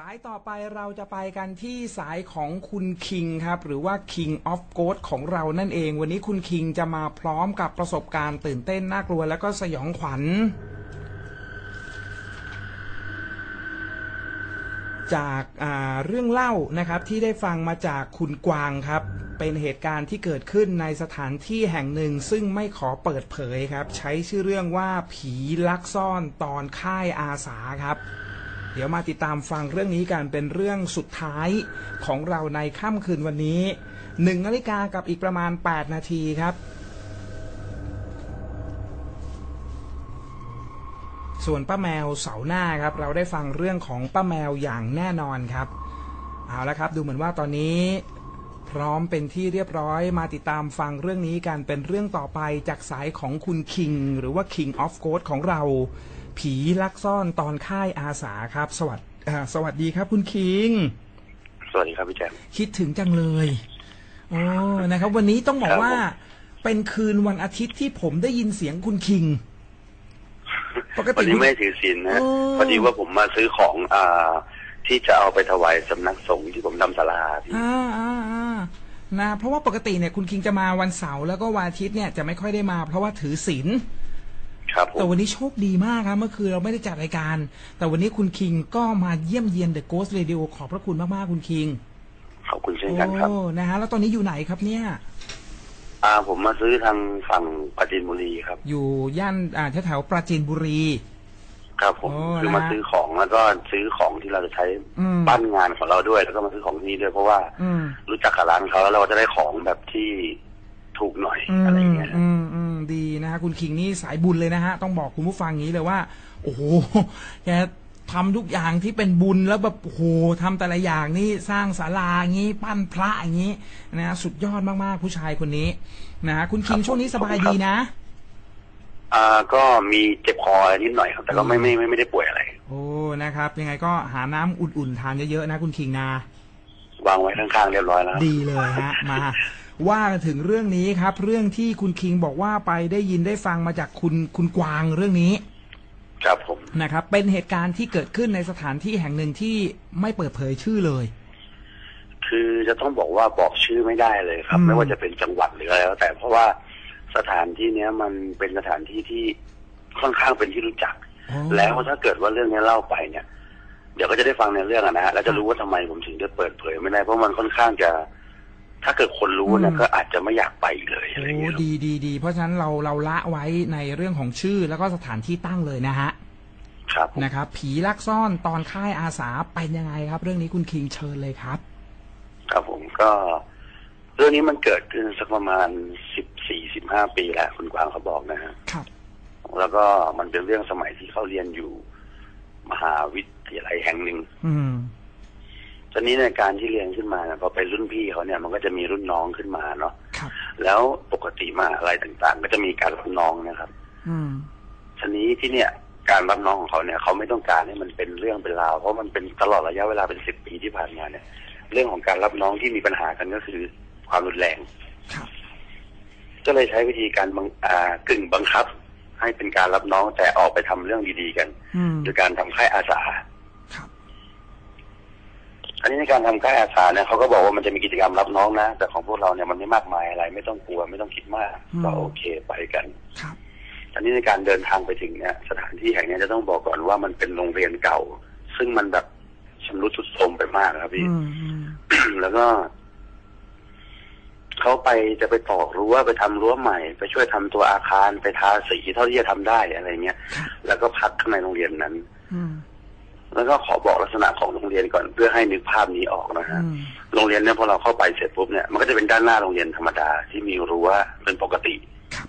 สายต่อไปเราจะไปกันที่สายของคุณคิงครับ หรือว่า King of Ghost ของเรานั่นเอง วันนี้คุณคิงจะมาพร้อมกับประสบการณ์ตื่นเต้นน่ากลัวแล้วก็สยองขวัญ จากาเรื่องเล่านะครับที่ได้ฟังมาจากคุณกวางครับ เป็นเหตุการณ์ที่เกิดขึ้นในสถานที่แห่งหนึ่ง ซึ่งไม่ขอเปิดเผยครับ ใช้ชื่อเรื่องว่าผีลักซ่อนตอนค่ายอาสาครับ เดี๋ยวมาติดตามฟังเรื่องนี้กันเป็นเรื่องสุดท้ายของเราในค่ำคืนวันนี้หนึ่งนาฬิกากับอีกประมาณ 8 นาทีครับ ส่วนป้าแมวเสาหน้าครับ เราได้ฟังเรื่องของป้าแมวอย่างแน่นอนครับ เอาละครับ ดูเหมือนว่าตอนนี้ พร้อมเป็นที่เรียบร้อยมาติดตามฟังเรื่องนี้กันเป็นเรื่องต่อไปจากสายของคุณคิง หรือว่า King of Ghost ของเรา ผีลักซ่อนตอนค่ายอาสาครับ สวัสดอ่าสวัสดีครับคุณคิง สวัสดีครับพี่แจ๊คคิดถึงจังเลยโอ้นะครับ วันนี้ต้องบอคกรับว่าผมเป็นคืนวันอาทิตย์ที่ผมได้ยินเสียงคุณคิงปกติวันนี้ไม่ได้ถือศีลนะโอ้พอดีว่าผมมาซื้อของอ่า ที่จะเอาไปถวายสำนักสงฆ์ที่ผมทำศาลาพี่อ่าอ่าอ่านะเพราะว่าปกติเนี่ยคุณคิงจะมาวันเสาร์แล้วก็วันอาทิตย์เนี่ยจะไม่ค่อยได้มาเพราะว่าถือศีลครับผแต่มวันนี้โชคดีมากครับเมื่อคืนเราไม่ได้จัดรายการ แต่วันนี้คุณคิงก็มาเยี่ยมเยียน The Ghost Radio ขอบพระคุณมากๆคุณคิงขอบคุณเช่นกันครับ โอ้นะฮะแล้วตอนนี้อยู่ไหนครับเนี่ย อ่าผมมาซื้อทางฝั่งปราจีนบุรีครับ อยู่ย่านอ่าแถวๆปราจีนบุรี ครับผมโอ้คือมานะฮะซื้อของแล้วก็ซื้อของที่เราจะใช้อืมปั้นงานของเราด้วย แล้วก็มาซื้อของที่นี่ด้วยเพราะว่า อืม รู้จักกับร้านเขาแล้วเราจะได้ของแบบที่ถูกหน่อยอือะไรมเงี้ย อืมอืมดีนะฮะคุณคิงนี่สายบุญเลยนะฮะ ต้องบอกคุณผู้ฟังอย่างนี้เลยว่า โอ้โหแกทำทุกอย่างที่เป็นบุญแล้วแบบโอ้โหทำแต่ละอย่างนี่สร้างศาลาอย่างนี้ปั้นพระอย่างนี้นะฮะสุดยอดมากๆผู้ชายคนนี้นะฮะคุณคิงช่วงนี้สบายดีนะ อ่าก็มีเจ็บคออะไรนิดหน่อยครับ แต่ก็ไม่ไม่ไม่ไม่ได้ป่วยอะไร โอ้นะครับ ยังไงก็หาน้ำอุ่นๆทานเยอะๆนะคุณคิงนะ วางไว้ข้างๆเรียบร้อยแล้วดีเลยฮะ มาว่ากันถึงเรื่องนี้ครับ เรื่องที่คุณคิงบอกว่าไปได้ยินได้ฟังมาจากคุณคุณกวางเรื่องนี้ครับผมนะครับ เป็นเหตุการณ์ที่เกิดขึ้นในสถานที่แห่งหนึ่งที่ไม่เปิดเผยชื่อเลย คือจะต้องบอกว่าบอกชื่อไม่ได้เลยครับ อืม ไม่ว่าจะเป็นจังหวัดหรืออะไรแล้วแต่เพราะว่า สถานที่เนี้ยมันเป็นสถานที่ที่ค่อนข้างเป็นที่รู้จักอ๋อแล้วถ้าเกิดว่าเรื่องนี้เล่าไปเนี่ย เดี๋ยวก็จะได้ฟังในเรื่องอะนะฮะแล้วจะรู้ว่าทำไมผมถึงได้เปิดเผยไม่ได้เพราะมันค่อนข้างจะ ถ้าเกิดคนรู้เนี่ยอืมก็อาจจะไม่อยากไปอีกเลยอะไรโอ้เงี้ยดีดีดีเพราะฉะนั้นเราเราละไว้ในเรื่องของชื่อแล้วก็สถานที่ตั้งเลยนะฮะครับผมนะครับผีลักซ่อนตอนค่ายอาสาเป็นยังไงครับ เรื่องนี้คุณคิงเชิญเลยครับ ครับผมก็ เรื่องนี้มันเกิดขึ้นสักประมาณสิบ สี่สิบห้าปีแล้วคุณกวางเขาบอกนะฮะครับแล้วก็มันเป็นเรื่องสมัยที่เขาเรียนอยู่ มหาวิทยาลัยแห่งหนึ่งอืมตอนนี้ในการที่เรียนขึ้นมาเนี่ยพอเป็นรุ่นพี่เขาเนี่ย มันก็จะมีรุ่นน้องขึ้นมาเนาะครับแล้วปกติมหาอะไรต่างๆ ก็จะมีการรับน้องนะครับ อืมทีนี้ที่เนี่ย การรับน้องของเขาเนี่ยเขาไม่ต้องการให้มันเป็นเรื่องเป็นราวเพราะมันเป็นตลอดระยะเวลาเป็นสิบปีที่ผ่านมาเนี่ย เรื่องของการรับน้องที่มีปัญหากันก็คือความรุนแรงครับ ก็เลยใช้วิธีการบังอ่ากึ่งบังคับ ให้เป็นการรับน้องแต่ออกไปทำเรื่องดีๆกันอืม โดยการทำค่ายอาสาครับ อันนี้ในการทำค่ายอาสาเนี่ยเขาก็บอกว่ามันจะมีกิจกรรมรับน้องนะ แต่ของพวกเราเนี่ยมันไม่มากมายอะไร ไม่ต้องกลัวไม่ต้องคิดมากอืม ก็โอเคไปกัน ครับ อันนี้ในการเดินทางไปถึงเนี่ยสถานที่แห่งเนี้ยจะต้องบอกก่อนว่ามันเป็นโรงเรียนเก่า ซึ่งมันแบบชำรุดทรุดโทรมไปมากครับพี่ อืมอืม แล้วก็ เขาไปจะไปตอกรั้วไปทำรั้วใหม่ ไปช่วยทำตัวอาคารไปทาสีเท่าที่จะทำได้อะไรเงี้ยครับแล้วก็พักข้างในโรงเรียนนั้นอืมแล้วก็ขอบอกลักษณะของโรงเรียนก่อนเพื่อให้นึกภาพนี้ออกนะฮะอืมโรงเรียนเนี่ยพอเราเข้าไปเสร็จปุ๊บเนี่ยมันก็จะเป็นด้านหน้าโรงเรียนธรรมดาที่มีรั้วเป็นปกติครับ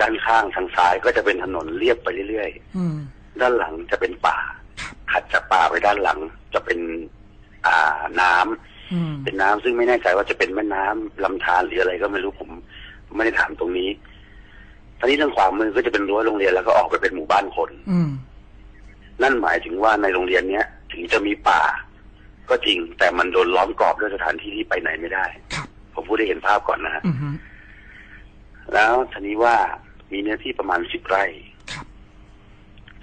ด้านข้างทางซ้ายก็จะเป็นถนนเรียบไปเรื่อยอืมๆด้านหลังจะเป็นป่าครับถัดจากป่าไปด้านหลังจะเป็น อ่าน้ำอืม เป็นน้ำซึ่งไม่แน่ใจว่าจะเป็นแม่น้ำลำธารหรืออะไรก็ไม่รู้ผมไม่ได้ถามตรงนี้ทางนี้ทางขวามือก็จะเป็นรั้วโรงเรียนแล้วก็ออกไปเป็นหมู่บ้านคน อืมนั่นหมายถึงว่าในโรงเรียนเนี้ยถึงจะมีป่า ก็จริง แต่มันโดนล้อมกรอบด้วยสถานที่ที่ไปไหนไม่ได้ครับผมพูดได้เห็นภาพก่อนนะฮะอืมฮึแล้วทีนี้ว่ามีเนื้อที่ประมาณสิบไร่ครับ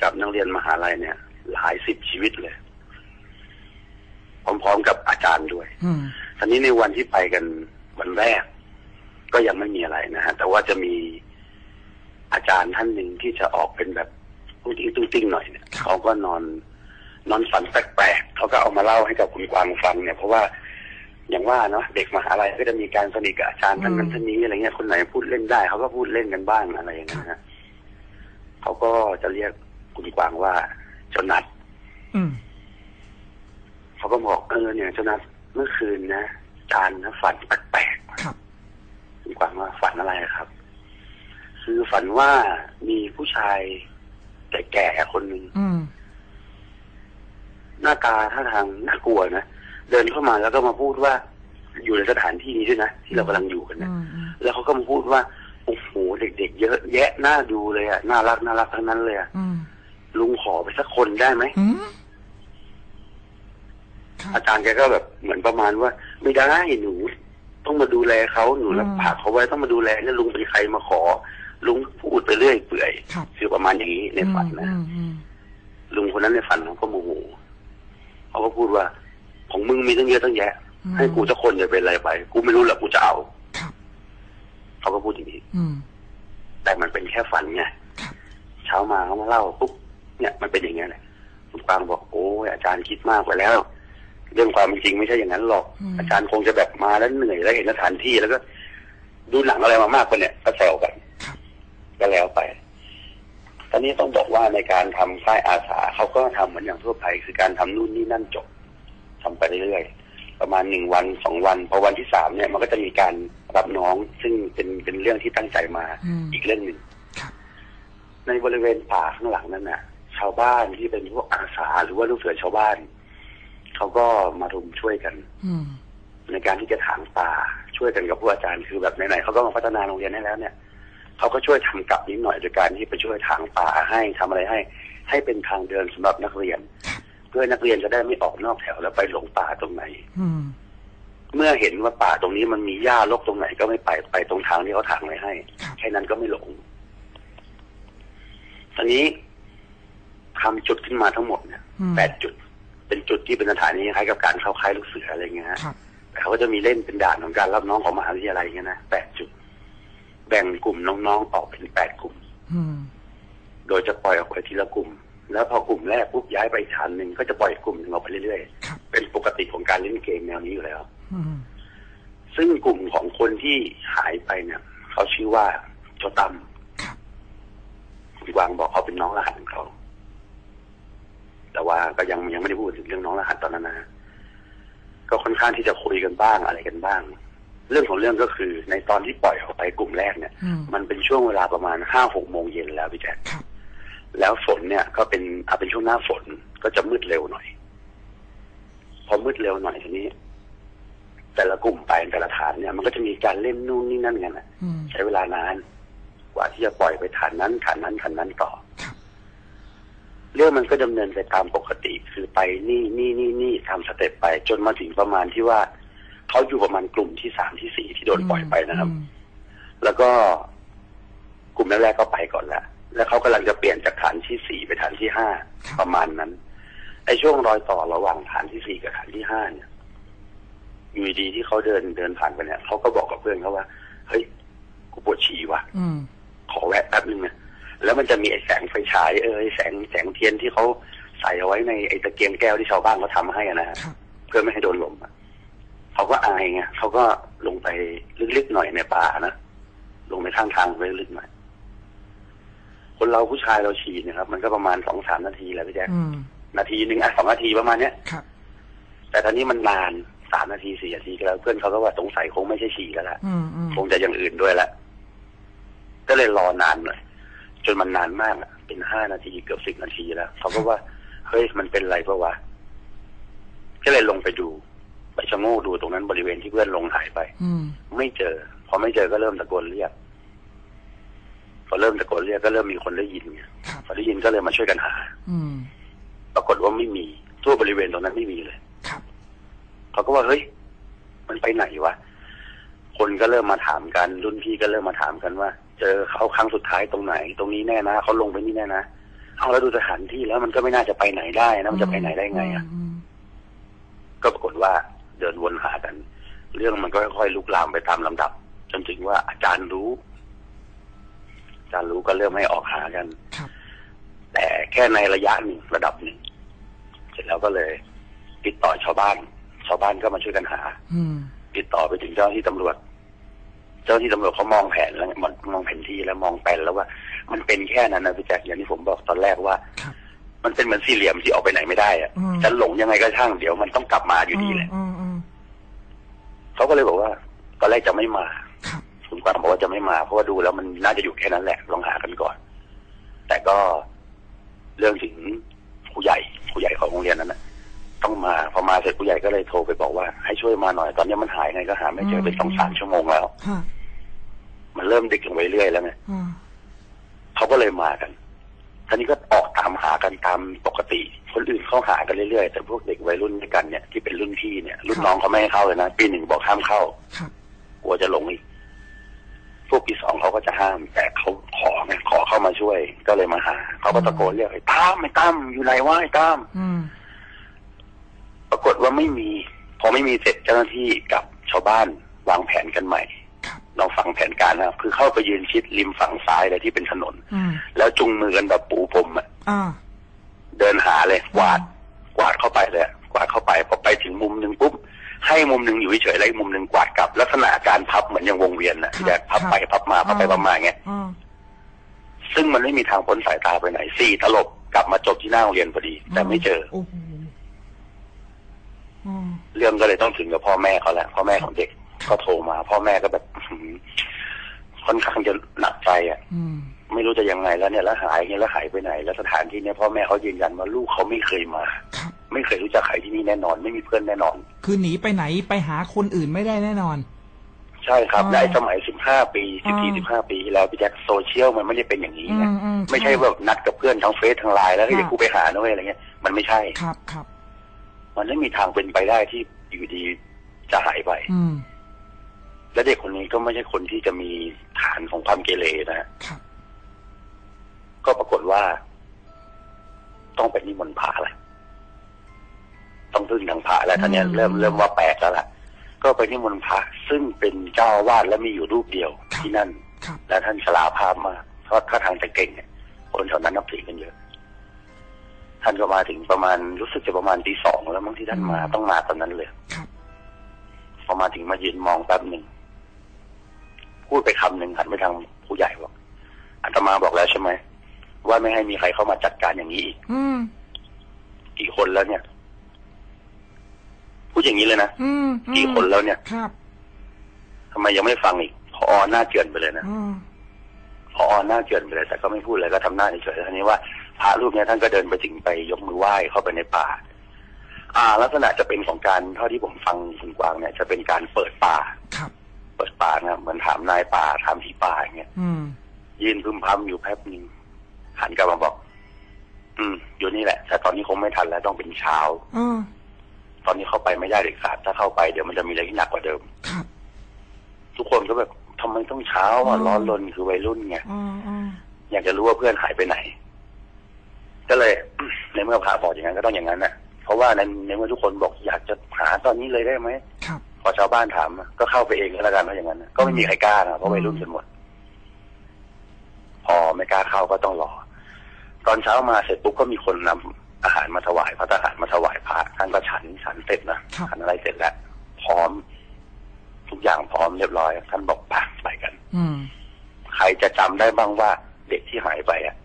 กับนักเรียนมหาลัยเนี่ย หลายสิบชีวิตเลย อืมทีนี้ในวันที่ไปกันวันแรก ก็ยังไม่มีอะไรนะฮะแต่ว่าจะมีอาจารย์ท่านหนึ่งที่จะออกเป็นแบบตุ้งติ้งตุ้งติ้งหน่อยเนี่ยครับเขาก็นอนนอนฝันแปลกๆเขาก็เอามาเล่าให้กับคุณกวางฟังเนี่ยเพราะว่าอย่างว่าเนาะเด็กมหาลัยก็จะมีการสนิทกับอาจารย์ท่านนั้นท่านนี้อะไรเงี้ยคนไหนพูดเล่นได้เขาก็พูดเล่นกันบ้างอะไรอย่างเงี้ยนะฮะเขาก็จะเรียกคุณกวางว่าเจ้านัดอืม เขาก็บอกเออเนี่ยเจ้านัดเมื่อคืนนะอาจารย์นะฝันแปลกๆครับคุณกวางว่าฝันอะไรครับ คือฝันว่ามีผู้ชายแก่ๆคนหนึ่งอืมหน้าตาท่าทางน่ากลัวนะเดินเข้ามาแล้วก็มาพูดว่า อยู่ในสถานที่นี้ด้วยนะที่เรากำลังอยู่กันอืนะมอืมแล้วเขาก็มาพูดว่าโอ้โหเด็กๆเยอะ แยะน่าดูเลยอะน่ารักน่ารักทั้งนั้นเลยอะอืมลุงขอไปสักคนได้ไหม อืมครับอาจารย์แกก็แบบเหมือนประมาณว่า ไม่ได้หนู ต้องมาดูแลเขาหนูรับปากเขาไว้ต้องมาดูแลเนี่ยลุงเป็นใครมาขอ ลุงพูดไปเรื่อยเปื่อยครับคือประมาณอย่างนี้ในฝันนะอืมอืมลุงคนนั้นในฝันเขาก็โมโหเขาก็พูดว่า ของมึงมีตั้งเยอะตั้งแยะอืมให้กูจะคนจะเป็นอะไรไป กูไม่รู้หรอกกูจะเอาครับเขาก็พูดอย่างนี้อืมแต่มันเป็นแค่ฝันไงครับเช้ามาเขามาเล่าปุ๊บเนี่ยมันเป็นอย่างเงี้ยแหละคุณปางบอกโอ้ยอาจารย์คิดมากไปแล้ว เรื่องความเป็นจริงไม่ใช่อย่างนั้นหรอกอืมอาจารย์คงจะแบบมาแล้วเหนื่อยแล้วเห็นสถานที่แล้วก็ ดูหนังอะไรมามากกว่าเนี่ยก็แซวกันครับก็แล้วไป ตอนนี้ต้องบอกว่าในการทำค่ายอาสาเขาก็ทำเหมือนอย่างทั่วไปคือการทำนู่นนี่นั่นจบทำไปเรื่อยๆประมาณหนึ่งวันสองวันพอวันที่สามเนี่ย มันก็จะมีการรับน้องซึ่งเป็นเป็นเรื่องที่ตั้งใจมาอืมอีกเรื่องหนึ่งครับในบริเวณป่าข้างหลังนั้นน่ะ ชาวบ้านที่เป็นพวกอาสาหรือว่าลูกเสือชาวบ้าน เขาก็มารุมช่วยกันอืมในการที่จะถางป่าช่วยกันกับผู้อาจารย์คือแบบไหนๆเขาก็มาพัฒนาโรงเรียนให้แล้วเนี่ยเขาก็ช่วยทำกลับนิดหน่อยโดยการที่ไปช่วยถางป่าให้ทำอะไรให้ ให้เป็นทางเดินสำหรับนักเรียน เพื่อนักเรียนจะได้ไม่ออกนอกแถวแล้วไปหลงป่าตรงไหนอืมเมื่อเห็นว่าป่าตรงนี้มันมีหญ้ารกตรงไหนก็ไม่ไปไปตรงทางที่เขาถางไว้ให้ครับแค่นั้นก็ไม่หลงตอนนี้ทำจุดขึ้นมาทั้งหมดเนี่ยอืมแปดจุด เป็นจุดที่เป็นสถานีคล้ายกับการเข้าค่ายลูกเสืออะไรเงี้ยฮะครับแต่เขาก็จะมีเล่นเป็นด่านของการรับน้องของมหาวิทยาลัยเงี้ยนะแปดจุด แบ่งกลุ่มน้องๆออกเป็นแปดกลุ่มอืมโดยจะปล่อยออกไปทีละกลุ่ม แล้วพอกลุ่มแรกปุ๊บย้ายไปอีกฐานหนึ่งก็จะปล่อยกลุ่มหนึ่งออกไปเรื่อยครับๆเป็นปกติของการเล่นเกมแนวนี้อยู่แล้วอืมซึ่งกลุ่มของคนที่หายไปเนี่ยเขาชื่อว่าเจ้าตั้มครับคุณกวางบอกเขาเป็นน้องรหัสของเขา แต่ว่าก็ยังยังไม่ได้พูดถึงเรื่องน้องรหัสตอนนั้นนะฮะก็ค่อนข้างที่จะคุยกันบ้างอะไรกันบ้าง เรื่องของเรื่องก็คือ ในตอนที่ปล่อยออกไปกลุ่มแรกเนี่ยอืมมันเป็นช่วงเวลาประมาณห้าหกโมงเย็นแล้วพี่แจ๊คครับแล้วฝนเนี่ยก็เป็นอาเป็นช่วงหน้าฝนก็จะมืดเร็วหน่อย พอมืดเร็วหน่อยทีนี้ แต่ละกลุ่มไปแต่ละฐานเนี่ย มันก็จะมีการเล่นนู่นนี่นั่นกันนะอืมใช้เวลานาน กว่าที่จะปล่อยไปฐานนั้นฐานนั้นฐานนั้นต่อครับ เรื่องมันก็ดำเนินไปตามปกติ คือไปนี่นี่นี่นี่ทำสเต็ปไป จนมาถึงประมาณที่ว่าเขาอยู่ประมาณกลุ่มที่สามที่สี่ที่โดนปล่อยไปนะครับอืมแล้วก็กลุ่มแรกๆก็ไปก่อนแล้วแล้วเขากำลังจะเปลี่ยนจากฐานที่สี่ไปฐานที่ห้าครับประมาณนั้นไอ้ช่วงรอยต่อระหว่างฐานที่สี่กับฐานที่ห้าเนี่ยอยู่ดีๆที่เขาเดินเดินผ่านไปเนี่ยเขาก็บอกกับเพื่อนเขาว่า เฮ้ยกูปวดฉี่ว่ะอืมขอแวะแป๊บนึงนะ แล้วมันจะมีไอ้แสงไฟฉายเอยแสงแสงเทียนที่เขาใส่เอาไว้ในไอ้ตะเกียงแก้วที่ชาวบ้านเขาทำให้อะนะฮะครับเพื่อไม่ให้โดนลมอะเขาก็อายไงเขาก็ลงไปลึกๆหน่อยในป่านะลงไปข้างทางไปลึกๆหน่อยคนเราผู้ชายเราฉี่เนะครับ มันก็ประมาณสองสามนาทีแหละพี่แจ๊คอืมนาทีหนึ่งอะสองนาทีประมาณเนี้ยครับแต่ตอนนี้มันนานสามนาทีสี่นาทีก็แล้ว เพื่อนเขาก็ว่าสงสัยคงไม่ใช่ฉี่แล้วล่ะอืมอืมคงจะอย่างอื่นด้วยละก็เลยรอนานหน่อย จนมันนานมากอะเป็นห้านาทีเกือบสิบนาทีแล้วเขาก็ว่าเฮ้ยมันเป็นไรปะวะก็เลยลงไปดู ไปชะโงกดูตรงนั้นบริเวณที่เพื่อนลงหายไป อืมไม่เจอ พอไม่เจอก็เริ่มตะโกนเรียกพอเริ่มตะโกนเรียกก็เริ่มมีคนได้ยินไงครับพอได้ยินก็เลยมาช่วยกันหา อืมปรากฏว่าไม่มีทั่วบริเวณตรงนั้นไม่มีเลยครับเขาก็ว่าเฮ้ยมันไปไหนวะคนก็เริ่มมาถามกันรุ่นพี่ก็เริ่มมาถามกันว่า เจอเขาครั้งสุดท้ายตรงไหน ตรงนี้แน่นะเขาลงไปนี่แน่นะเอาแล้วดูสถานที่แล้วมันก็ไม่น่าจะไปไหนได้นะมันจะไปไหนได้ไงอะอืมก็ปรากฏว่าเดินวนหากัน เรื่องมันก็ค่อยๆลุกลามไปตามลำดับ จนถึงว่าอาจารย์รู้ อาจารย์รู้ก็เริ่มให้ออกหากันครับแต่แค่ในระยะหนึ่งระดับหนึ่งเสร็จแล้วก็เลย ติดต่อชาวบ้าน ชาวบ้านก็มาช่วยกันหาอืมติดต่อไปถึงเจ้าหน้าที่ตำรวจ เจ้าหน้าที่ตำรวจเขามองแผนแล้วมองมองแผนที่แล้วมองแปลนแล้วว่า มันเป็นแค่นั้นนะพี่แจ๊คอย่างที่ผมบอกตอนแรกว่าครับมันเป็นเหมือนสี่เหลี่ยมที่ออกไปไหนไม่ได้อะอืมจะหลงยังไงก็ช่างเดี๋ยวมันต้องกลับมาอยู่ดีแหละอืมอืมเขาก็เลยบอกว่าตอนแรกจะไม่มาครับคุณกวางบอกว่าจะไม่มาเพราะว่าดูแล้วมันน่าจะอยู่แค่นั้นแหละลองหากันก่อน แต่ก็เรื่องถึงผู้ใหญ่ผู้ใหญ่ของโรงเรียนนั้นนะ ต้องมาพอมาเสร็จผู้ใหญ่ก็เลยโทรไปบอกว่าให้ช่วยมาหน่อยตอนนี้มันหายไงก็หาไม่เจอเป็นสองสามชั่วโมงแล้วฮะมันเริ่มดึกลงไปเรื่อยแล้วไงอ่าเขาก็เลยมากันท่านี้ก็ออกตามหากันตามปกติ คนอื่นเข้าหากันเรื่อยๆแต่พวกเด็กวัยรุ่นด้วยกันเนี่ยที่เป็นรุ่นพี่เนี่ยรุ่นน้องเขาไม่ให้เข้าเลยนะปีหนึ่งบอกห้ามเข้าครับกลัวจะหลงอีกพวกปีสองเขาก็จะห้าม แต่เขาขอไงขอเข้ามาช่วย ก็เลยมาหาเขาก็ตะโกนเรียกไอ้ตั้มไอ้ตั้มอยู่ไหนวะไอ้ตั้มอืมปรากฏว่าไม่มี พอไม่มีเสร็จเจ้าหน้าที่กับชาวบ้านวางแผนกันใหม่ครับลองฟังแผนการนะครับ คือเข้าไปยืนชิดริมฝั่งซ้ายเลยที่เป็นถนนอืมแล้วจุงมือกันแบบปูพรมอะอ่าเดินหาเลยกวาดกวาดเข้าไปเลยกวาดเข้าไปพอไปถึงมุมหนึ่งปุ๊บให้มุมหนึ่งอยู่เฉยๆแล้วอีกมุมหนึ่งกวาดกลับ ลักษณะการพับเหมือนอย่างวงเวียนนะที่จะพับไปพับมาพับไปพับมาเงี้ยอ่าซึ่งมันไม่มีทางพ้นสายตาไปไหนสี่ตลบกลับมาจบที่หน้าโรงเรียนพอดี แต่ไม่เจอโอ้โหอืม เรื่องก็เลยต้องถึงกับพ่อแม่เขาแล้วพ่อแม่ของเด็กก็โทรมา พ่อแม่ก็แบบอื้อหือค่อนข้างจะหนักใจอะอืมไม่รู้จะยังไงแล้วเนี่ยแล้วหายเงี้ยแล้วหายไปไหน แล้วสถานที่เนี่ยพ่อแม่เขายืนยันว่าลูกเขาไม่เคยมาครับไม่เคยรู้จักใครที่นี่แน่นอน ไม่มีเพื่อนแน่นอน คือหนีไปไหนไปหาคนอื่นไม่ได้แน่นอน ใช่ครับอ่าและไอ้สมัย15ปีอ่า14 15ปีที่แล้วพี่แจ็คโซเชียลมันไม่ได้เป็นอย่างนี้อืไงมอืมไม่ใช่แบบนัดกับเพื่อนทางเฟซทางไลน์แล้วให้ค่ะเดี๋ยวกูไปหานะเว้ยอะไรเงี้ยมันไม่ใช่ครับครับ มันไม่มีทางเป็นไปได้ที่อยู่ดีจะหายไปอืมและเด็กคนนี้ก็ไม่ใช่คนที่จะมีฐานของความเกเรนะฮะครับก็ปรากฏว่า ต้องไปนิมนต์พระแหละต้องพึ่งทางพระแล้วท่านเนี้ยอืมเริ่มเริ่มว่าแปลกแล้วล่ะ ก็ไปนิมนต์พระซึ่งเป็นเจ้าอาวาดและมีอยู่รูปเดียวครับที่นั่นครับและท่านฉลาภาพมากเพราะท่าทางจะเก่งเนี่ยคนแถวนั้นนับถือกันเยอะ ท่านก็มาถึงประมาณรู้สึกจะประมาณตีสองแล้วมั้งที่ท่านมาอืมต้องมาตอนนั้นเลยครับพอมาถึงมายืนมองแป๊บหนึ่งพูดไปคำหนึ่งหันไปทางผู้ใหญ่บอกอาตมาบอกแล้วใช่ไหมว่าไม่ให้มีใครเข้ามาจัดการอย่างนี้อีกอืมกี่คนแล้วเนี่ย พูดอย่างนี้เลยนะอืมอืมกี่คนแล้วเนี่ยครับทำไมยังไม่ฟังอีกพอหน้าเจือนไปเลยนะอืมพอหน้าเจือนไปเลยแต่ก็ไม่พูดอะไรก็ทำหน้าเฉยๆทีนี้ว่า พระรูปเนี้ยท่านก็เดินไปถึงไปยกมือไหว้เข้าไปในป่า อ่า ลักษณะจะเป็นของการเท่าที่ผมฟังคุณกวางเนี่ย จะเป็นการเปิดป่าครับ เปิดป่านะเหมือนถามนายป่าถามผีป่าอย่างเงี้ยอืมยืนพึมพำอยู่แป๊บหนึงหันกลับมาบอก อืม อยู่นี่แหละ แต่ตอนนี้คงไม่ทันแล้วต้องเป็นเช้าอืมตอนนี้เข้าไปไม่ได้เด็ดขาดถ้าเข้าไปเดี๋ยวมันจะมีอะไรที่หนักกว่าเดิมครับทุกคนก็แบบทำไมต้องเช้าอะอืมร้อนรนคือวัยรุ่นไงอืมอืมอยากจะรู้ว่าเพื่อนหายไปไหน ก็เลยในเมื่อพระบอกอย่างนั้นก็ต้องอย่างนั้นน่ะเพราะว่าในในเมื่อทุกคนบอกอยากจะหาตอนนี้เลยได้ไหมครับพอชาวบ้านถามอะก็เข้าไปเองก็แล้วกันว่าอย่างนั้นน่ะก็ไม่มีใครกล้านะเพราะวัยรุ่นกันหมด พอไม่กล้าเข้าก็ต้องรอ ตอนเช้ามาเสร็จปุ๊บก็มีคนนำอาหารมาถวายพระทหารมาถวายพระท่านก็ฉันฉันเสร็จนะครับฉันอะไรเสร็จแล้วพร้อม ทุกอย่างพร้อมเรียบร้อย ท่านบอกไปไปกัน อืมใครจะจำได้บ้างว่า เด็กที่หายไปอะ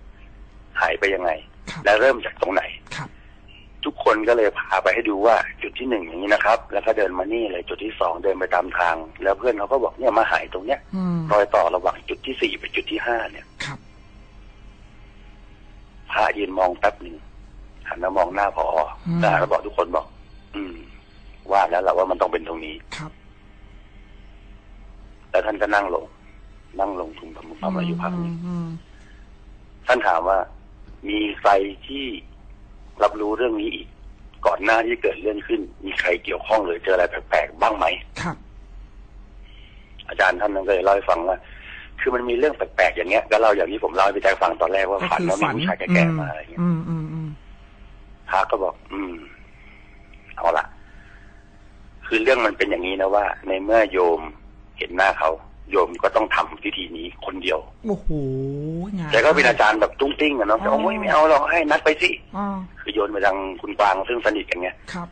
หายไปยังไงครับ และเริ่มจากตรงไหนครับทุกคนก็เลยพาไปให้ดูว่าจุดที่หนึ่งอย่างนี้นะครับ แล้วก็เดินมานี่เลยจุดที่สองเดินไปตามทาง แล้วเพื่อนเขาก็บอกเนี่ยมาหายตรงเนี้ยอืมรอยต่อระหว่างจุดที่สี่ไปจุดที่ห้าเนี่ยครับพายืนมองแป๊บหนึ่งหันมามองหน้าพอทหารก็บอกทุกคนบอก อืม ว่าแล้วแหละว่ามันต้องเป็นตรงนี้ครับ แล้วท่านก็นั่งลง นั่งลงทุมพำพำอายุพักหนึ่งอืมท่านถามว่า มีใครที่รับรู้เรื่องนี้อีก ก่อนหน้าที่เกิดเรื่องขึ้น มีใครเกี่ยวข้องหรือเจออะไรแปลกๆบ้างไหมครับอาจารย์ท่านนั้นก็เลยเล่าให้ฟังว่า คือมันมีเรื่องแปลกๆอย่างเงี้ยก็เล่าอย่างที่ผมเล่าให้พี่แจ๊คฟังตอนแรกว่าก็ฝันคือว่ามีฝันผู้ชายแก่ๆมาอะไรเงี้ยอืมอืมอืมพระก็บอก อืมเอาละคืคือเรื่องมันเป็นอย่างนี้นะว่า ในเมื่อโยมเห็นหน้าเขา โยมก็ต้องทำพิธีนี้คนเดียวโอ้โหงานแต่ก็เป็นอาจารย์แบบตุ้งติ้งอะเนาะแต่อ๋อโอ้ยไม่เอาหรอกให้นัดไปสิอ่าคือโยนไปทางคุณกวางซึ่งสนิทกันไงครับ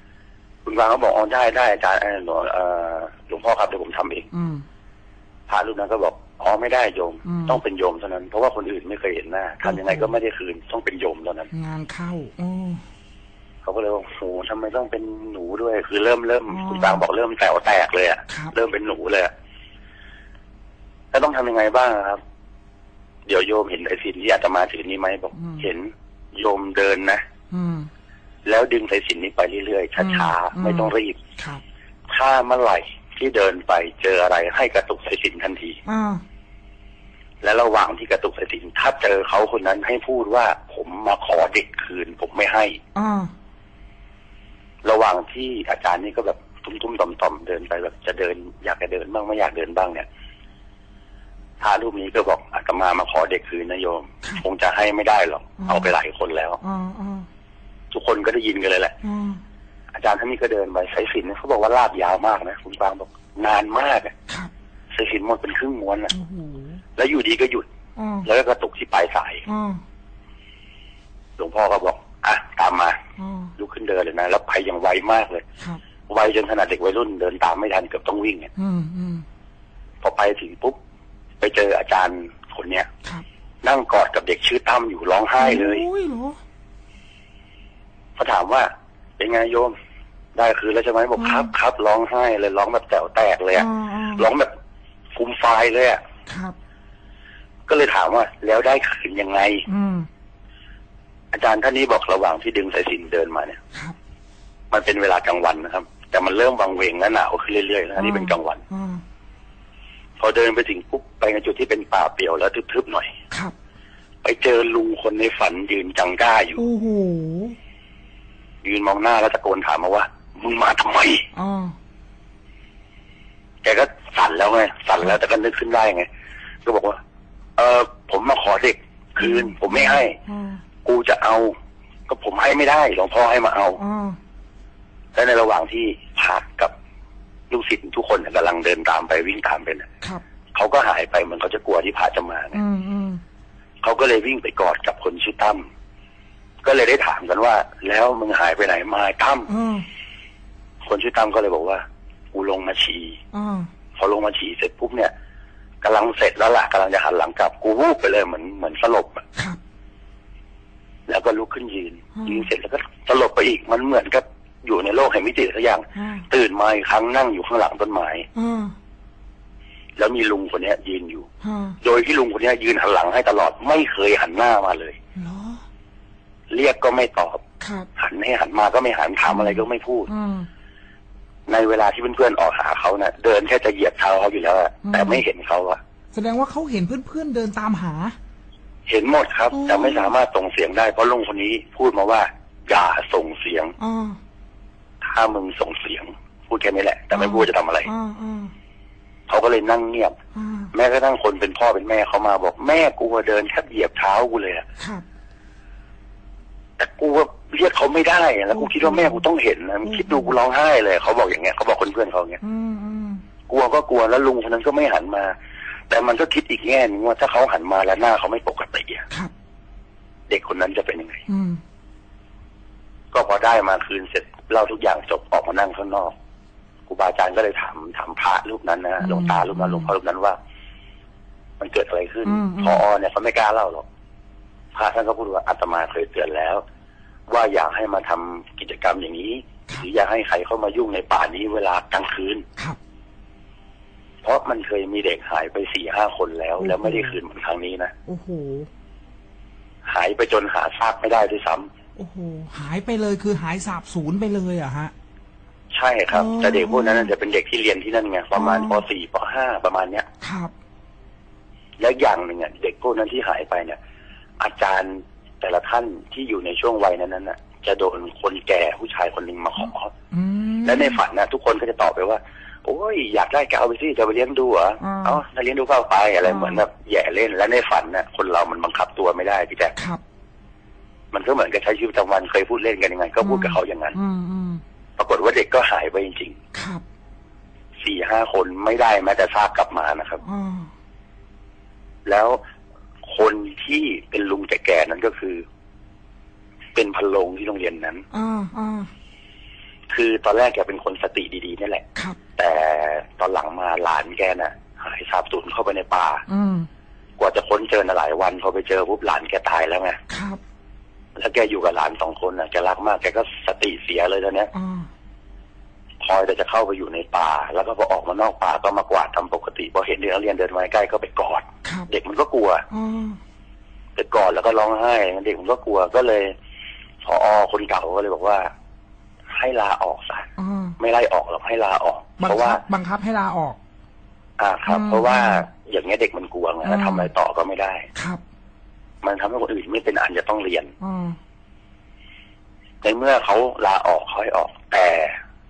คุณกวางก็บอกอ๋อได้ได้อาจารย์เออหลวงเอ่อหลวงพ่อครับเดี๋ยวผมทำเองอืมพระรูปนั้นก็บอกอ๋อไม่ได้โยมอืมต้องเป็นโยมเท่านั้น เพราะว่าคนอื่นไม่เคยเห็นหน้าทำยังไงก็ไม่ได้คืนต้องเป็นโยมเท่านั้น งานเข้าอ๋อเขาก็เลยบอกโหทำไมต้องเป็นหนูด้วย คือเริ่มเริ่มอ๋อคุณกวางบอกเริ่มแตวแตกเลยอะครับเริ่มเป็นหนูเลยอะ แล้วต้องทำยังไงบ้างครับ เดี๋ยวโยมเห็นไอ้สินที่อาตมาถือนี้ไหมบอกเห็นโยมเดินนะ อืม แล้วดึงสายสินนี้ไปเรื่อยๆ ช้าอืม ๆ ไม่ต้องรีบ ครับถ้าเมื่อไหร่ที่เดินไปเจออะไรให้กระตุกสายสินทันที อ่าและระหว่างที่กระตุกสายสินถ้าเจอเขาคนนั้นให้พูดว่าผมมาขอเด็กคืน ผมไม่ให้ อ่าระหว่างที่อาจารย์นี่ก็แบบตุ้มๆต่อมๆเดินไปแบบจะเดิน อยากจะเดินบ้างไม่อยากเดินบ้างเนี่ย พระรูปนี้ก็บอกอาตมามาขอเด็กคืนนะโยม คงจะให้ไม่ได้หรอก เอาไปหลายคนแล้วออทุกคนก็ได้ยินกันเลยแหละอาอาจารย์ท่านนี้ก็เดินไปสายสินเขาบอกว่าลาดยาวมากนะคุณกวางบอกนานมากสายสินหมดเป็นครึ่งม้วนอะแล้วอยู่ดีก็หยุดอแล้วก็กระตุกที่ปลายสายหลวงพ่อก็บอกอะตามมาลุกขึ้นเดินเลยนะแล้วไปอย่างไวมากเลยไวจนขนาดเด็กวัยรุ่นเดินตามไม่ทันเกือบต้องวิ่งเนี่ยพอไปถึงปุ๊บ ไปเจออาจารย์คนเนี้ยครับนั่งกอดกับเด็กชื่อตั้มอยู่ร้องไห้เลยโอ้ยเหรอเขาถามว่า เป็นไงโยม ได้คืนแล้วใช่ไหมบอกอืมครับครับร้องไห้เลยร้องแบบแต๋วแตกเลยอะอ่าอ่าร้องแบบฟูมไฟายเลยอะครับ ก็เลยถามว่า แล้วได้คืนยังไง อืมอาจารย์ท่านนี้บอกระหว่างที่ดึงสายสิญจนเดินมาเนี่ยครับมันเป็นเวลากลางวันนะครับ แต่มันเริ่มวังเวงและหนาวขึ้นเรื่อยๆนะอันนี้เป็นกลางวันอ่าพ อเดินไปถึงปุ๊บไปในจุดที่เป็นป่าเปลี่ยวแล้วทึบๆหน่อย ครับ ไปเจอลุงคนในฝันยืนจังก้าอยู่ โอ้โห ยืนมองหน้าแล้วตะโกนถามมาว่า มึงมาทำไมอ่าแกก็สั่นแล้วไงสั่นแล้วแต่ก็นึกขึ้นได้ไง ก็บอกว่า เออผมมาขอเด็กคืน ผมไม่ให้อ่ากูจะเอา ก็ผมให้ไม่ได้หลวงพ่อให้มาเอาอ่าและในระหว่างที่พักกับ ลูกศิษย์ทุกคนกำลังเดินตามไปวิ่งตามไปน่ะครับเขาก็หายไปเหมือนเขาจะกลัวที่พระจะมาไงอืมอืมเขาก็เลยวิ่งไปกอดกับคนชื่อตั้มก็เลยได้ถามกันว่า แล้วมึงหายไปไหนมาตั้มอ่าคนชื่อตั้มก็เลยบอกว่ากูลงมาฉี่อ่าพอลงมาฉี่เสร็จปุ๊บเนี่ยกำลังเสร็จแล้วล่ะกำลังจะหันหลังกลับกูวูบไปเลยเหมือนเหมือนสลบอะครับแล้วก็ลุกขึ้นยืนอืมยืนเสร็จแล้วก็สลบไปอีกมันเหมือนกับ อยู่ในโลกแห่งมิติสักอย่างอ่าตื่นมาอีกครั้งนั่งอยู่ข้างหลังต้นไม้อ่าแล้วมีลุงคนเนี้ย ยืนอยู่อ่าโดยที่ลุงคนเนี้ยยืนหันหลังให้ตลอดไม่เคยหันหน้ามาเลยเหรอเรียกก็ไม่ตอบครับหันให้หันมาก็ไม่หันถามอะไรก็ไม่พูดอ่าในเวลาที่เพื่อนๆออกหาเขานะ่ะ เดินแค่จะเหยียบเท้าเขาอยู่แล้วอะอืมแต่ไม่เห็นเขาอะแสดงว่าเขาเห็นเพื่อนๆเดินตามหา เห็นหมดครับอ๋อแต่ไม่สามารถส่งเสียงได้เพราะลุงคนนี้พูดมาว่า อย่าส่งเสียงอ่า ถ้ามึงส่งเสียง พูดแค่นี้แหละ แต่ไม่พูดจะทำอะไรอ่าอ่าเขาก็เลยนั่งเงียบอ่าแม้กระทั่งคนเป็นพ่อเป็นแม่เขามาบอกแม่กูเดินแทบเหยียบเท้ากูเลยอะครับแต่กูว่าเรียกเขาไม่ได้อะแล้วกูคิดว่าแม่กูต้องเห็นนะมึงคิดดูกูร้องไห้เลยเขาบอกอย่างเงี้ยเขาบอกคนเพื่อนเขาอย่างเงี้ยอืมอืมกลัวก็กลัวแล้วลุงคนนั้นก็ไม่หันมา แต่มันก็คิดอีกแง่หนึงว่าถ้าเขาหันมาแล้วหน้าเขาไม่ปกติอะครับเด็กคนนั้นจะเป็นยังไงอืมก็พอได้มาคืนเสร็จ เล่าทุกอย่างจบออกมานั่งข้างนอกครูบาอาจารย์ก็เลยถามถามพระรูปนั้นนะหลวงตารูปนั้นหลวงพ่อรูปนั้นว่า มันเกิดอะไรขึ้นอืมอืมพอเนี่ยเขาไม่กล้าเล่าหรอกพระท่านก็พูดว่าอาตมาเคยเตือนแล้ว ว่าอยากให้มาทำกิจกรรมอย่างนี้หรืออยากให้ใครเข้ามายุ่งในป่านี้เวลากลางคืนครับเพราะมันเคยมีเด็กหายไปสี่ห้าคนแล้วโอ้โหแล้วไม่ได้คืนเหมือนครั้งนี้นะโอ้โหหายไปจนหาซากไม่ได้ด้วยซ้ำ โอ้โหหายไปเลยคือหายสาบสูญไปเลยเหรอะฮะ ใช่ครับอ๋อแต่เด็กพวกนั้นนะจะเป็นเด็กที่เรียนที่นั่นไงประมาณอ๋ปอสี่ปห้าประมาณเนี้ยครับ แล้วอย่างหนึ่งอะเด็กพวกนั้นที่หายไปเนี่ย อาจารย์แต่ละท่านที่อยู่ในช่วงวัยนั้นนั้นน่ะ จะโดนคนแก่ผู้ชายคนหนึ่งมาขออืมและในฝันนะทุกคนก็จะตอบไปว่า โอ้ยอยากได้ก็เอาไปสิจะไปเลี้ยงดูเหรออ่าเอาถ้าเลี้ยงดูก็เอาไปอะไรอ่าเหมือนแบบแย่เล่น และในฝันน่ะคนเรามันบังคับตัวไม่ได้พี่แจ๊คครับ มันก็เหมือนกับใช้ชีวิตประจำวันเคยพูดเล่นกันยังไง ก็พูดกับเขาอย่างนั้นอืมอืมปรากฏว่าเด็กก็หายไปจริงครับสี่ห้าคนไม่ได้แม้แต่ซากกลับมานะครับอ๋อแล้วคนที่เป็นลุงแก่ๆนั้นก็คือ เป็นพันโลงที่โรงเรียนนั้นอ่าอ่าคือตอนแรกแกเป็นคนสติดีๆนี่แหละครับแต่ตอนหลังมาหลานแกน่ะ หายสาบสูญเข้าไปในป่าอืมกว่าจะค้นเจอน่ะหลายวันพอไปเจอปุ๊บหลานแกตายแล้วไงครับ แล้วแกอยู่กับหลานสองคนน่ะแกรักมากแกก็สติเสียเลยตอนเนี้ยอ่าคอยแต่จะเข้าไปอยู่ในป่า แล้วก็พอออกมานอกป่าก็มากวาดทำปกติพอเห็นเด็กนักเรียนเดินมาใกล้ก็ไปกอด ครับเด็กมันก็กลัวอ๋อไปกอดแล้วก็ร้องไห้เด็กมันก็กลัวก็เลยพอคนเก่าก็เลยบอกว่า ให้ลาออกซะอ๋อไม่ไล่ออกหรอกให้ลาออก บัเพงราะคัว่าบบังคับให้ลาออก อ่าครับ อืมเพราะว่าอย่างเงี้ยเด็กมันกลัวไงแล้วอืม ทำอะไรต่อก็ไม่ได้ ครับ มันทำให้คนอื่นไม่เป็นอันจะต้องเรียนอ๋อในเมื่อเขาลาออกเขาให้ออก แต่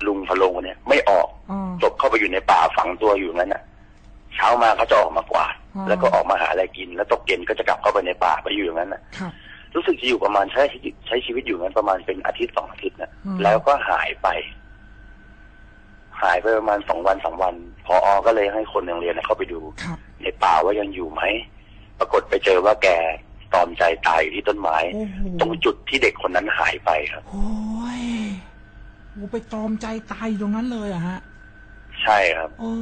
ลุงพะโลงคนเนี้ยไม่ออกอ๋อจบเข้าไปอยู่ในป่าฝังตัวอยู่งั้นน่ะ เช้ามาเขาจะออกมากวาดอ๋อแล้วก็ออกมาหาอะไรกิน แล้วตกเย็นก็จะกลับเข้าไปในป่าไปอยู่อย่างนั้นน่ะครับรู้สึกจะอยู่ประมาณใช้ชีวิตใช้ชีวิตอยู่งั้นประมาณเป็นอาทิตย์สองอาทิตย์นะอืมแล้วก็หายไป หายไปประมาณสองวันสามวันพออก็เลยให้คนในโรงเรียนน่ะเข้าไปดูครับในป่าว่ายังอยู่ไหมปรากฏไปเจอว่าแก ตอมใจตายอยู่ที่ต้นไม้ โอ้โห ตรงจุดที่เด็กคนนั้นหายไปครับ โอ้ยโอ้ไปตอมใจตายอยู่ตรงนั้นเลยอะฮะ ใช่ครับ โอ้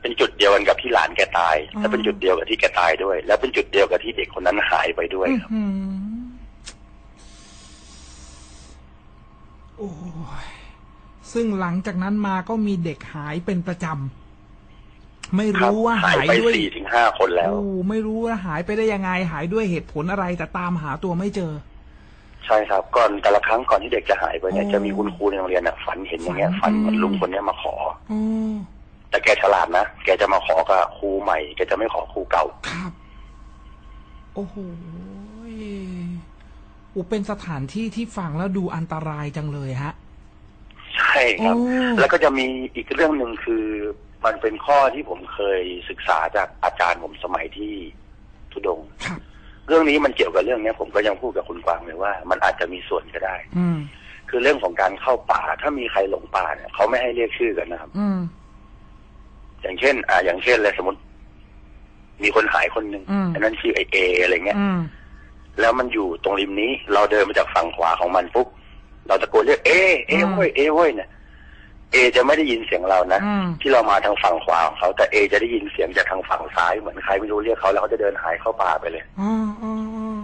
เป็นจุดเดียวกันกับที่หลานแกตาย อ๋อ และเป็นจุดเดียวกับที่แกตายด้วย แล้วเป็นจุดเดียวกับที่เด็กคนนั้นหายไปด้วยอื้อครับหือโอ้ยซึ่งหลังจากนั้นมาก็มีเด็กหายเป็นประจำ ไม่ครับรู้ว่าหายหายไปด้วยสี่ถึงห้าคนแล้วโอ้ไม่รู้ว่าหายไปได้ยังไงหายด้วยเหตุผลอะไรแต่ตามหาตัวไม่เจอ ใช่ครับ ก่อนแต่ละครั้งก่อนที่เด็กจะหายไปเนี่ยอ๋อจะมีคุณครูในโรงเรียนน่ะฝันเห็นอย่างเงี้ยฝัฝันนเหมือนอืมลุงคนเนี้ยมาขอโอ้แต่แกฉลาดนะแกจะมาขอกับครูใหม่แกจะไม่ขอครูเก่าครับโอ้โหโอ้เป็นสถานที่ที่ฟังแล้วดูอันตรายจังเลยฮะ ใช่ครับโอ้แล้วก็จะมีอีกเรื่องหนึ่งคือ มันเป็นข้อที่ผมเคยศึกษาจากอาจารย์ผมสมัยที่ทุดงค์ครับเรื่องนี้มันเกี่ยวกับเรื่องเนี้ย ผมก็ยังพูดกับคุณกวางเลยว่า มันอาจจะมีส่วนก็ได้ อืมคือเรื่องของการเข้าป่า ถ้ามีใครหลงป่าเนี่ยเขาไม่ให้เรียกชื่อกันนะครับ อืมอย่างเช่น อ่า อย่างเช่นเลยสมมติ มีคนหายคนหนึ่งอืมอันนั้นชื่อไอเออะไรเงี้ยอืมแล้วมันอยู่ตรงริมนี้ เราเดินมาจากฝั่งขวาของมันปุ๊บเราตะโกนเรียกเอ เออืมเว้ยเอเว้ยเนี่ย เอจะไม่ได้ยินเสียงเรานะอืมที่เรามาทางฝั่งขวาของเขาแต่เอจะได้ยินเสียงจากทางฝั่งซ้ายเหมือนใครไม่รู้เรียกเขาแล้วเขาจะเดินหายเข้าป่าไปเลยอ๋ออ๋ออ๋อ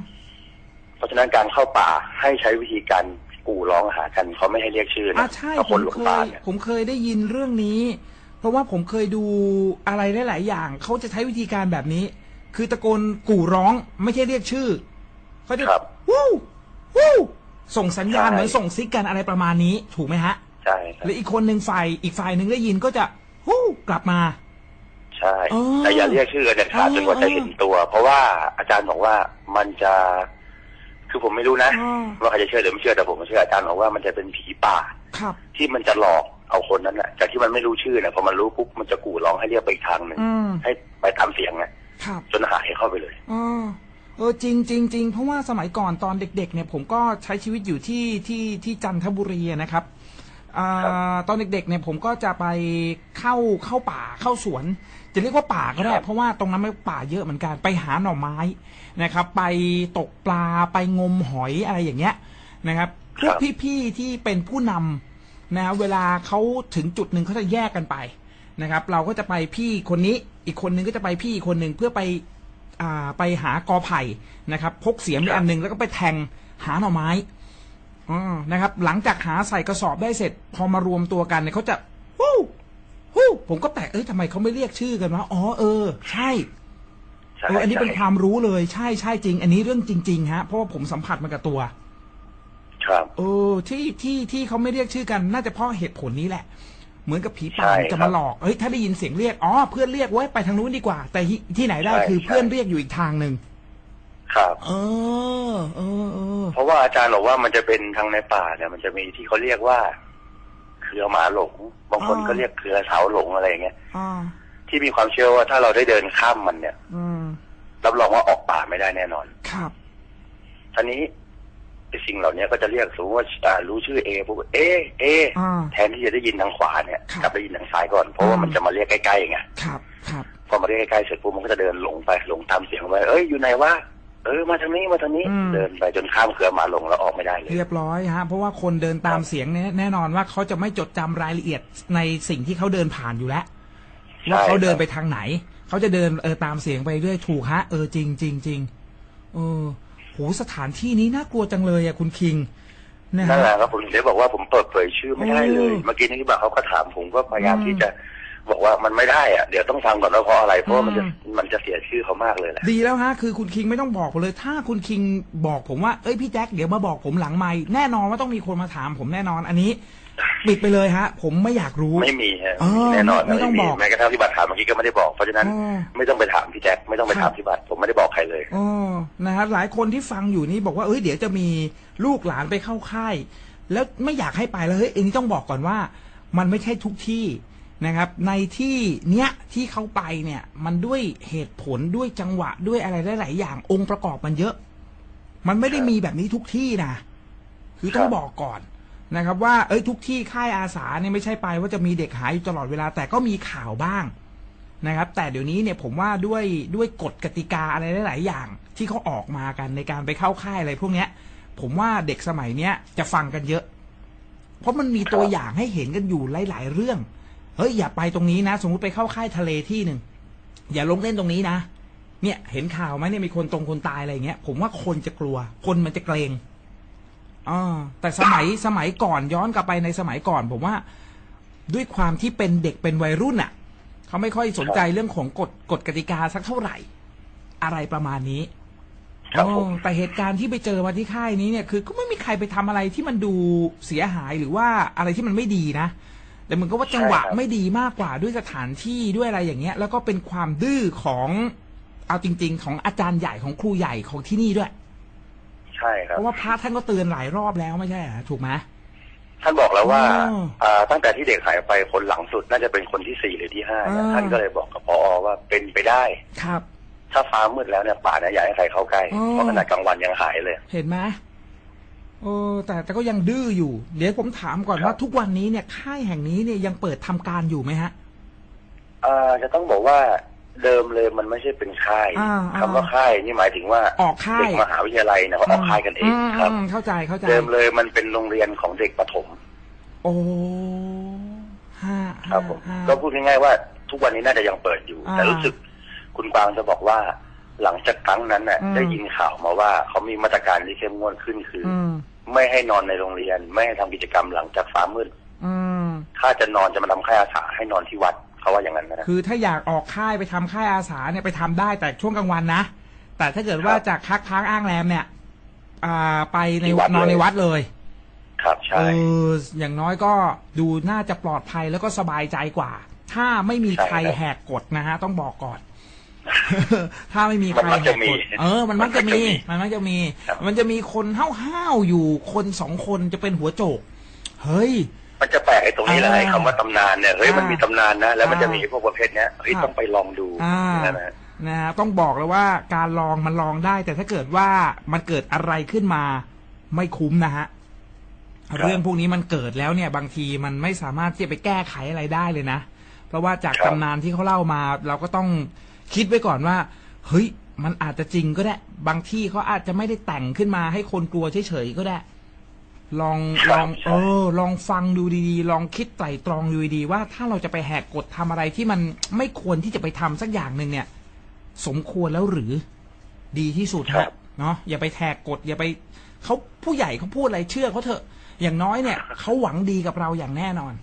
เพราะฉะนั้นการเข้าป่าให้ใช้วิธีการกู่ร้องหากันเขาไม่ให้เรียกชื่ออะนะใช่ถ้าผคนมหลงเคป่ายเนี่ยผมเคยได้ยินเรื่องนี้ เพราะว่าผมเคยดูอะไรหลาย ๆ อย่างเขาจะใช้วิธีการแบบนี้ คือตะโกนกู่ร้องไม่ใช่เรียกชื่อเขาจะครับวู้วู้ส่งสัญญาณใช่เหมือนส่งซิกกันอะไรประมาณนี้ ถูกไหมฮะ ใช่ครับแล้วอีกคนหนึ่งฝ่ายอีกฝ่ายหนึ่งได้ยินก็จะฮู้กลับมา ใช่ อ๋อแต่อย่าเรียกชื่อกันเด็ดขาดอ๋อจนกว่าจะเห็นตัว เพราะว่าอาจารย์บอกว่ามันจะ คือผมไม่รู้นะ อ๋อ ว่าใครจะเชื่อหรือไม่เชื่อแต่ผมเชื่ออาจารย์บอกว่ามันจะเป็นผีป่า ครับ ที่มันจะหลอกเอาคนนั้นน่ะ จากที่มันไม่รู้ชื่อเนี่ยพอมันรู้ปุ๊บมันจะกู่ร้องให้เรียกไปอีกทางหนึ่งอืม ให้ไปตามเสียงน่ะครับ จนหายเข้าไปเลย อ๋อเออจริงจริงจริงเพราะว่าสมัยก่อนตอนเด็ก ๆ เนี่ยผมก็ใช้ชีวิตอยู่ที่ที่ที่จันทบุรีอะนะครับ อ่าครับตอนเด็กๆเนี่ยผมก็จะไปเข้าเข้าป่าเข้าสวน จะเรียกว่าป่าก็ได้ครับเพราะว่าตรงนั้นไม่ป่าเยอะเหมือนกันไปหาหน่อไม้นะครับ ไปตกปลาไปงมหอยอะไรอย่างเงี้ยนะครับพวกพี่ๆที่เป็นผู้นำนะเวลาเขาถึงจุดหนึ่งเขาจะแยกกันไปนะครับ เราก็จะไปพี่คนนี้อีกคนนึงก็จะไปพี่อีกคนหนึ่งเพื่อไปอ่าไปหากอไผ่นะครับ พกเสียมไปอันหนึ่งแล้วก็ไปแทงหาหน่อไม้อ๋อ นะครับ หลังจากหาใส่กระสอบได้เสร็จ พอมารวมตัวกันเนี่ยเขาจะฮู้ฮู้ผมก็แปลกเอ้ยทำไมเขาไม่เรียกชื่อกันวะอ๋อเออ ใช่ใช่เอออันนี้เป็นใช่ความรู้เลยใช่ใช่จริง อันนี้เรื่องจริง ๆ ฮะ เพราะว่าผมสัมผัสมากับตัว ครับเออที่ที่ที่เขาไม่เรียกชื่อกัน น่าจะเพราะเหตุผลนี้แหละ เหมือนกับผีป่าใช่จะมาหลอกเอ้ยถ้าได้ยินเสียงเรียกอ๋อเพื่อนเรียกไว้ยไปทางนู้นดีกว่า แต่ที่ที่ไหนได้ใช่คือใช่เพื่อนเรียกอยู่อีกทางหนึ่ง ครับเออเออเออเพราะว่าอาจารย์บอกว่ามันจะเป็นทางในป่าเนี่ย มันจะมีที่เขาเรียกว่าเครือหมาหลง บางคนอ๋อก็เรียกเครือเสาหลงอะไรอย่างเงี้ยอ่าที่มีความเชื่อว่าถ้าเราได้เดินข้ามมันเนี่ย อืมรับรองว่าออกป่าไม่ได้แน่นอน ครับทีนี้ไอ้สิ่งเหล่านี้ก็จะเรียกสมมติว่าอ่ารู้ชื่อเอปุ๊บเอเออ่าแทนที่จะได้ยินทางขวาเนี่ยครับกลับได้ยินทางซ้ายก่อนเพราะว่าอืมมันจะมาเรียกใกล้ๆไงครับ ครับพอมาเรียกใกล้ๆเสร็จปุ๊บมันก็จะเดินหลงไปหลงตามเสียงไปเอ้ยอยู่ไหนวะ เออมาทางนี้มาทางนี้ อืม เดินไปจนข้ามเขื่อนมาลงแล้วออกไม่ได้เลย เรียบร้อยฮะเพราะว่าคนเดินตามเสียงเนี่ยแน่นอนว่าเขาจะไม่จดจำรายละเอียดในสิ่งที่เขาเดินผ่านอยู่แล้วใช่ ว่าเขาเดินครับไปทางไหน เขาจะเดินเออตามเสียงไปเรื่อยถูกฮะเออจริงจริงจริงเออโหสถานที่นี้น่ากลัวจังเลยอะคุณคิงนะนั่นฮะแหละครับผมถึงได้บอกว่าผมเปิดเผยชื่อไม่ได้เลย อืมเมื่อกี้นี้ที่บอกเขาก็ถามผมก็พยายามอืม ที่จะ บอกว่ามันไม่ได้อะเดี๋ยวต้องฟังก่อนว่าเพราะอะไรเพราะว่ามันจะอืมมันจะเสียชื่อเขามากเลยแหละดีแล้วฮะคือคุณคิงไม่ต้องบอกผมเลย ถ้าคุณคิงบอกผมว่าเอ้ยพี่แจ็คเดี๋ยวมาบอกผมหลังไม่แน่นอนว่าต้องมีคนมาถามผมแน่นอนอันนี้ปิดไปเลยฮะ ผมไม่อยากรู้ไม่มีฮะเออแน่นอนไม่ต้องมีบอกแม้กระทั่งที่บัตรถามเมื่อกี้ก็ไม่ได้บอกเพราะฉะนั้นอ๋อไม่ต้องไปถามพี่แจ็คไม่ต้องไปครัถาบมที่บัตรผมไม่ได้บอกใครเลยอ๋อนะครับหลายคนที่ฟังอยู่นี่บอกว่าเอ้ยเดี๋ยวจะมีลูกหลานไปเข้าค่ายแล้วไม่อยากให้ไปแล้วเฮ้ยเอ็นต้องบอกก่อนว่า มันไม่ใช่ทุกที่ นะครับ ในที่เนี้ยที่เขาไปเนี่ย มันด้วยเหตุผลด้วยจังหวะด้วยอะไรหลายๆอย่างองค์ประกอบมันเยอะ มันไม่ได้มีแบบนี้ทุกที่นะคือต้องบบอกก่อนนะครับ ว่าเอ้ยทุกที่ค่ายอาสาเนี่ยไม่ใช่ไปว่าจะมีเด็กหายอยู่ตลอดเวลาแต่ก็มีข่าวบ้างนะครับ แต่เดี๋ยวนี้เนี่ยผมว่าด้วยด้วยกฎกติกาอะไรหลาย ๆ อย่าง ที่เขาออกมากันในการไปเข้าค่ายอะไรพวกเนี้ย ผมว่าเด็กสมัยเนี้ยจะฟังกันเยอะ เพราะมันมีตัวอย่างให้เห็นกันอยู่หลาย ๆ เรื่อง เฮ้ยอย่าไปตรงนี้นะ สมมุติไปเข้าค่ายทะเลที่หนึ่งอย่าลงเล่นตรงนี้นะเนี่ยเห็นข่าวไหมเนี่ยมีคนตรงคนตายอะไรอย่างเงี้ย ผมว่าคนจะกลัว คนมันจะเกรงอ่าแต่สมัยสมัยก่อนย้อนกลับไปในสมัยก่อน ผมว่า ด้วยความที่เป็นเด็กเป็นวัยรุ่นอะเขาไม่ค่อยสนใจเรื่องของกฎกฎกติกาสักเท่าไหร่ อะไรประมาณนี้ครับผมอ๋อแต่เหตุการณ์ที่ไปเจอมาที่ค่ายนี้เนี่ย คือก็ไม่มีใครไปทำอะไรที่มันดูเสียหายหรือว่าอะไรที่มันไม่ดีนะ แต่เหมือนก็ว่าจังหวะไม่ดีมากกว่าด้วยสถานที่ด้วยอะไรอย่างเงี้ย แล้วก็เป็นความดื้อของเอาจริง ๆ ของอาจารย์ใหญ่ของครูใหญ่ของที่นี่ด้วย ใช่ครัเพบราะว่าพระท่านก็เตือนหลายรอบแล้วไม่ใช่เหรอถูกไหมท่านบอกแล้วว่าอ๋ออ่าตั้งแต่ที่เด็กหายไปคนหลังสุดน่าจะเป็นคนที่สี่หรือที่ห้าเนี่ยอ่าท่านก็เลยบอกกับพอว่าเป็นไปได้ครับ ถ้าฟ้ามืดแล้วเนี่ยป่าเนี่ยอย่าให้ใครเข้าใกล้อ๋อเพราะขนาดกลางวันยังหายเลย เห็นไหม เออแต่แต่ก็ยังดื้ออยู่ เดี๋ยวผมถามก่อนครับว่าทุกวันนี้เนี่ยค่ายแห่งนี้เนี่ยยังเปิดทำการอยู่ไหมฮะอ่าจะต้องบอกว่าเดิมเลยมันไม่ใช่เป็นค่ายอ่าอ่าคำว่าค่ายนี่หมายถึงว่าออกค่ายเด็กมหาวิทยาลัยเนี่ยเขาออกค่ายกันเองครับมเข้าใจเข้าใจเดิมเลยมันเป็นโรงเรียนของเด็กประถม โอ้ห้าครับผมห้าก็พูดง่ายๆว่าทุกวันนี้น่าจะยังเปิดอยู่อ่าแต่รู้สึกคุณกวางจะบอกว่า หลังจากครั้งนั้นน่ะอืมได้ยินข่าวมาว่าเขามีมาตรการที่เข้มงวดขึ้นคือออืมไม่ให้นอนในโรงเรียน ไม่ให้ทำกิจกรรมหลังจากฟ้ามืดอืมถ้าจะนอนจะมาทำค่ายอาสาให้นอนที่วัดเขาว่าอย่างนั้นนะคือถ้าอยากออกค่ายไปทำค่ายอาสาเนี่ยไปทำได้แต่ช่วงกลางวันนะแต่ถ้าเกิดว่าครับจากคักค้างอ้างแรมเนี่ยอ่าไปในที่วัดนอนเลยในวัดเลย ครับเอใช่ออย่างน้อยก็ดูน่าจะปลอดภัยแล้วก็สบายใจกว่า ถ้าไม่มีใครแหกกฎนะฮะ ต้องบอกก่อน ถ้าไม่มีใครมันมักแหจะกมีกฎเออ มันมักจะมี มันมักจะมีครับมันจะมีคนห้าวๆอยู่คนสองคนจะเป็นหัวโจก เฮ้ย มันจะแปลกไอ้ตรงนี้แหละอ่าไอ้คำว่าตำนานเนี่ยเฮ้ยอ่ามัมันมีตำนานนะแล้วมันจะอ่ามีมีพวกประเภทเนี้ยเฮ้ยครับต้องไปลองดูอ่าอย่างนั้นนะนะฮะต้องบอกเลยว่าการลองมันลองได้ แต่ถ้าเกิดว่ามันเกิดอะไรขึ้นมาไม่คุ้มนะฮะครับเรื่องพวกนี้มันเกิดแล้วเนี่ย บางทีมันไม่สามารถที่จะไปแก้ไขอะไรได้เลยนะ เพราะว่าจากครับตำนานที่เขาเล่ามา เราก็ต้อง คิดไว้ก่อนว่า เฮ้ย มันอาจจะจริงก็ได้ บางที่เขาอาจจะไม่ได้แต่งขึ้นมาให้คนกลัวเฉยๆก็ได้ ลองคลรับองใช่เออ ลองฟังดูดีๆ ลองคิดไตร่ตรองดูดีๆว่าถ้าเราจะไปแหกกฎทำอะไรที่มันไม่ควรที่จะไปทำสักอย่างหนึ่งเนี่ย สมควรแล้วหรือ ดีที่สุดครัฮะบเนาะอย่าไปแหกกฎอย่าไปเขาผู้ใหญ่เขาพูดอะไรเชื่อเขาเถอะอย่างน้อยเนี่ยเขาหวังดีกับเราอย่างแน่นอน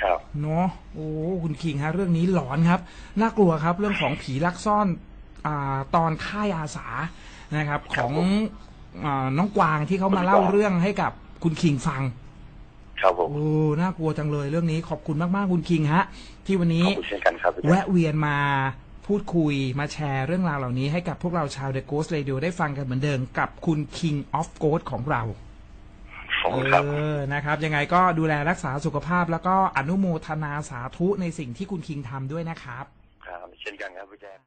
ครับเนาะโอ้คุณคิงฮะ เรื่องนี้หลอนครับ น่ากลัวครับ เรื่องของผีลักซ่อนอ่าตอนค่ายอาสานะครับคขรับองผมอาน้องกวางที่เขามาคุณกวางเล่าเรื่องให้กับคุณคิงฟัง ครับผม โอ้น่ากลัวจังเลยเรื่องนี้ขอบคุณมาก ๆ คุณคิงฮะ ที่วันนี้ขอบคุณเช่นกันครับพี่แจ๊คแวะเวียนมาพูดคุยมาแชร์เรื่องราวเหล่านี้ให้กับพวกเราชาว The Ghost Radio ได้ฟังกันเหมือนเดิมกับคุณ King of Ghost ของเรา ขอบคุณครับ เออนะครับ ยังไงก็ดูแลรักษาสุขภาพแล้วก็อนุโมทนาสาธุในสิ่งที่คุณคิงทำด้วยนะครับ ครับ เช่นกันครับพี่แจ๊ค